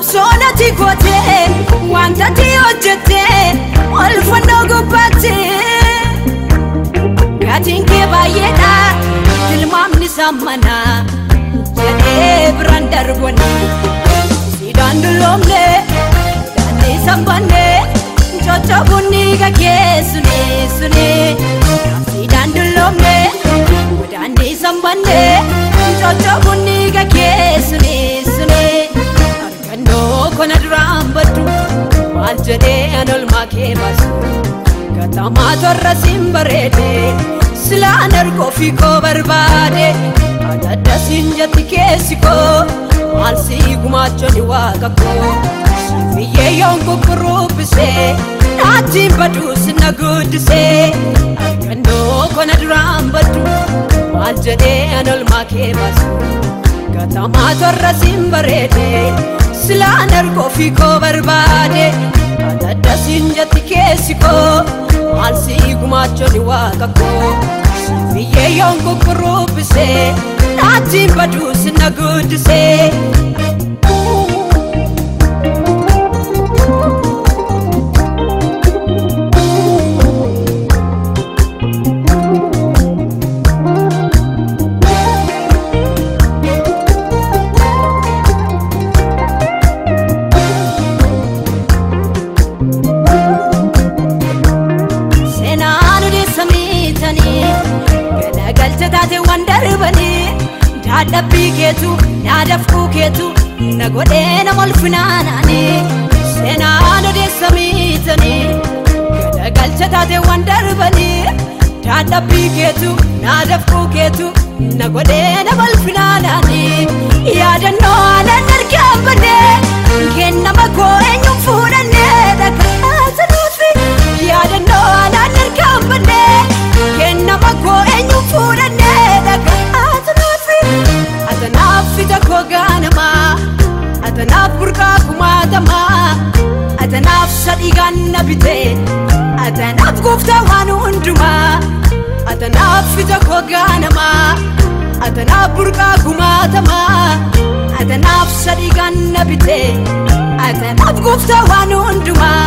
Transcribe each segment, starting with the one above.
Absoonati gootee waantatti hojjettee ol fannoo gubbattee gatiin kee baay'eedha tilmaamni sammana jedhee biraan darbone siidaan dulloomne daandii sambanne coccoobuun ni gaggee sunee sunee siidaan dulloomne daandii sambanne coccoobuun ni gaggee sunee sunee. Kona duraan baddu maal jedhee an olmaa kee baasu gatamaa torra siin bareede silaan argoo fi koo barbaade adda siin jetti keessi koo maal sii gumaachoni waaqa koo biyyee yoon kukuruubbisee naatiin baduu sinna guddisee argannoo kona duraan baddu maal jedhee an olmaa baasu gatamaa torra siin bareede silaan argoo fi koo barbaade adda siin jetti keessi koo maal sii gumaachoni waaqa koo biyyee yoon kukuruubbisee naatiin baduu sinna guddisee odeessa miitanii galagalcha taateewwan darbanii daadhabbii keetu naadafquu keetu na godhee nama ulfinaanaanii yaadannoo aanan argaan badee kennama koo eenyuun fuudhannee atanaaf fita koo gaanamaa atanaaf burqaa kumaatamaa atanaaf sadii ganna bitee atanaaf gooftaa waan hundumaa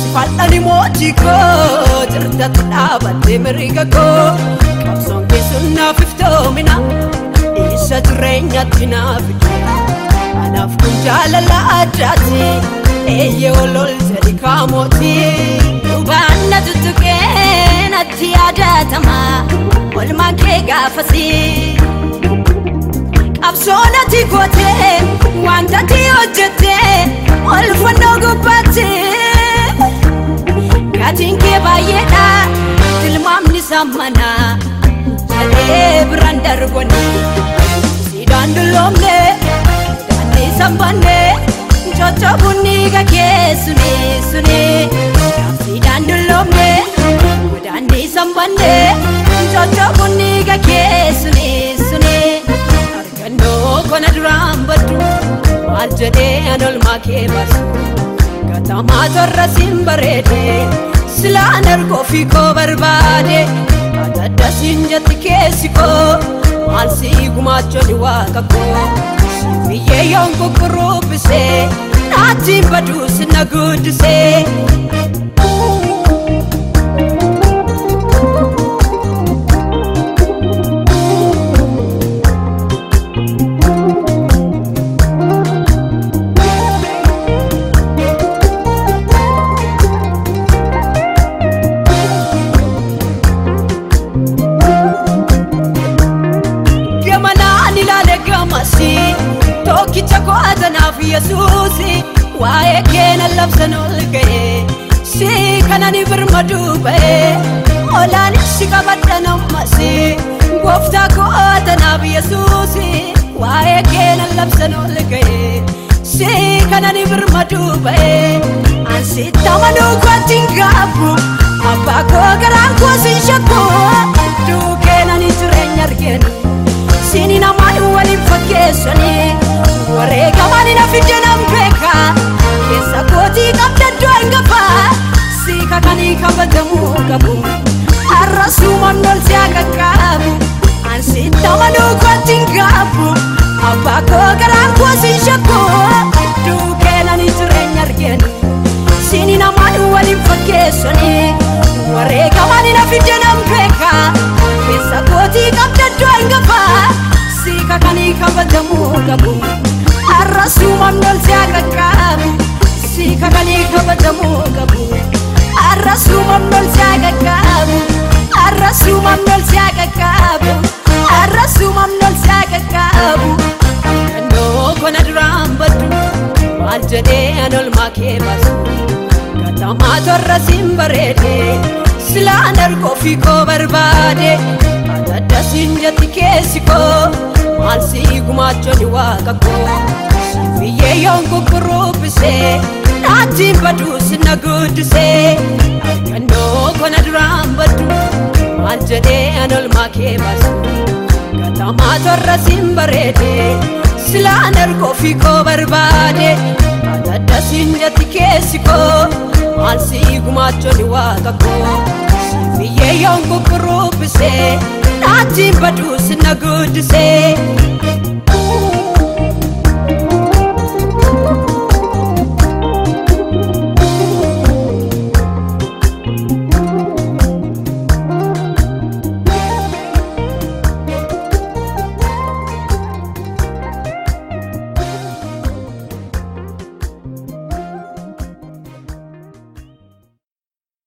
mootii koo jirtatti dhaabadhee miriga koo qabsoon keessuun naaf iftoomina isa jireenyatti naaf anaaf kun jaalala addaati eeyyee olol jedhi kaamotii dhubaan na tuttuqee natti yaadatama olmaan kee gaafasii qabsoon ati gootee wanta ati hojjettee olfannoo gubbaatti gatiin kee baay'eedha tilmaamni sammanaa jedhee biraan darbanii siidaan dulloomne daandii sambanne coccoobuun dhiiga kee suni suni siidaan dulloomne daandii sambanne coccoobuun dhiiga kee suni suni argannoo kona duraan baddu maal jedhee an olmaa kee baasu gatamaa torra siin bareedee. Silaan argoo fi koo barbaade adda siin jetti keessi koo maal sii gumaachoni waaqa koo biyyee yoon kukuruubbisee naatiin baduu sinna guddisee yesuusi waa'ee keena labsan ol ga'e si kanani birmaduu ba'e olaan si qabadha nammasi gooftaa kootanaaf yesuusi waa'ee keena labsan ol ga'e si kanani birmaduu ba'e ansi tamanuu kootiin gaabbu abbaa koo garaan koo sin shakku duukeenani jireenya arginu sini namaan waliin fakkeessanii mamnol siya kakabu Arasu mamnol siya kakabu Kando kona drambatu Waljade anol make basu Katama torra simbarede Silaan argo fiko barbade Adadda sinjati kesiko Malsi gumacho ni wakako Sifiye yonko kurubise Najin badu sinagudu se Kando kona drambatu maal jedhee an olmaa kee baasu katamaa torra siin bareede silaan argoo fi koo barbaade adda siin jatti keessi koo maal sii gumaachoni waaqa koo biyyee yoon kukuruubbisee naatiin baduu sinna guddisee